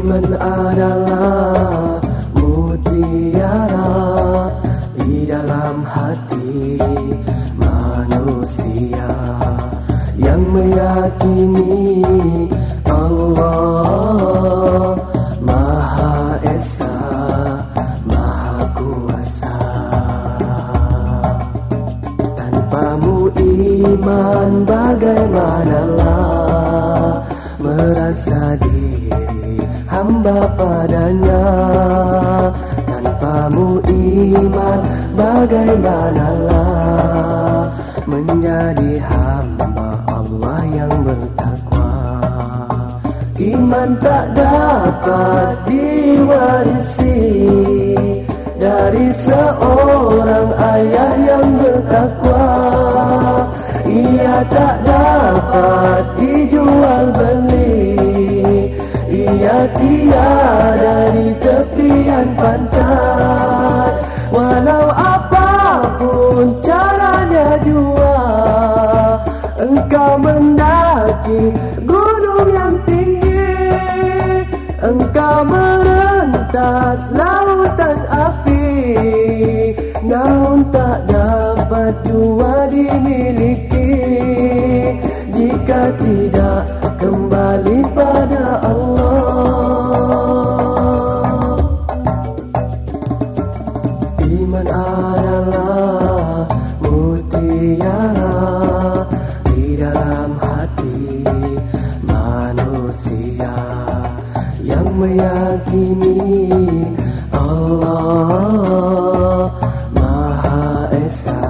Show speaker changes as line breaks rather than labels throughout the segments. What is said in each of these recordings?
iman adalah mutiara di dalam hati manusia yang meyakini Allah Maha Esa Maha Kuasa. Tanpamu iman bagaimanalah merasa diri? Hamba padanya Tanpamu iman bagaimanalah menjadi hamba Allah yang bertakwa. Iman tak dapat diwarisi dari seorang ayah yang bertakwa. Ia tak dapat dijual gunung yang tinggi Engkau merentas lautan api. Namun tak dapat jua dimiliki. Jika tidak kembali pada Allah. Iman adalah mutiara meyakini Allah Maha Esa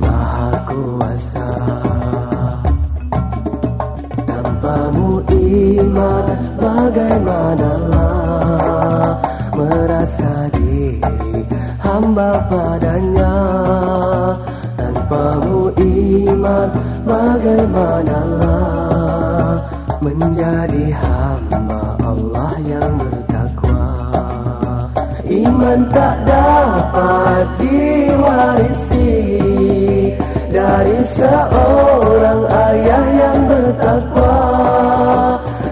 Maha Kuasa. Tanpamu iman bagaimanalah merasa diri hamba padanya? Tanpamu iman bagaimanalah menjadi hamba Allah yang bertakwa. Iman tak dapat diwarisi dari seorang ayah yang bertakwa.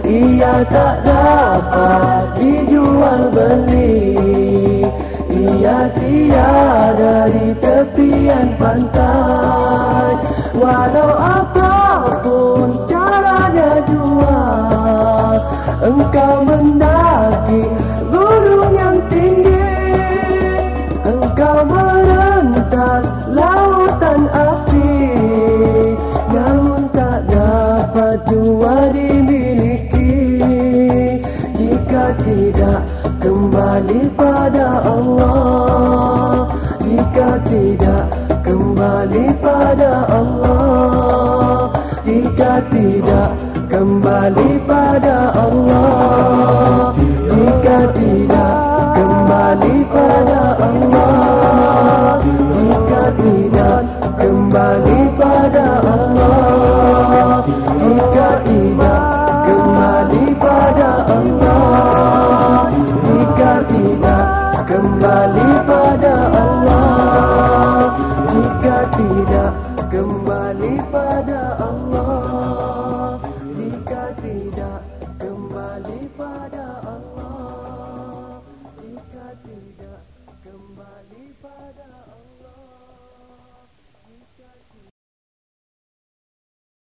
Ia tak dapat dijual beli. Ia tiada di tepian pantai. Walau apapun merentas lautan api. Namun tak dapat jua dimiliki. Jika tidak kembali pada Allah. Jika tidak kembali pada Allah. Jika tidak kembali pada Allah. Jika tidak kembali pada Allah. Jika tidak kembali pada Allah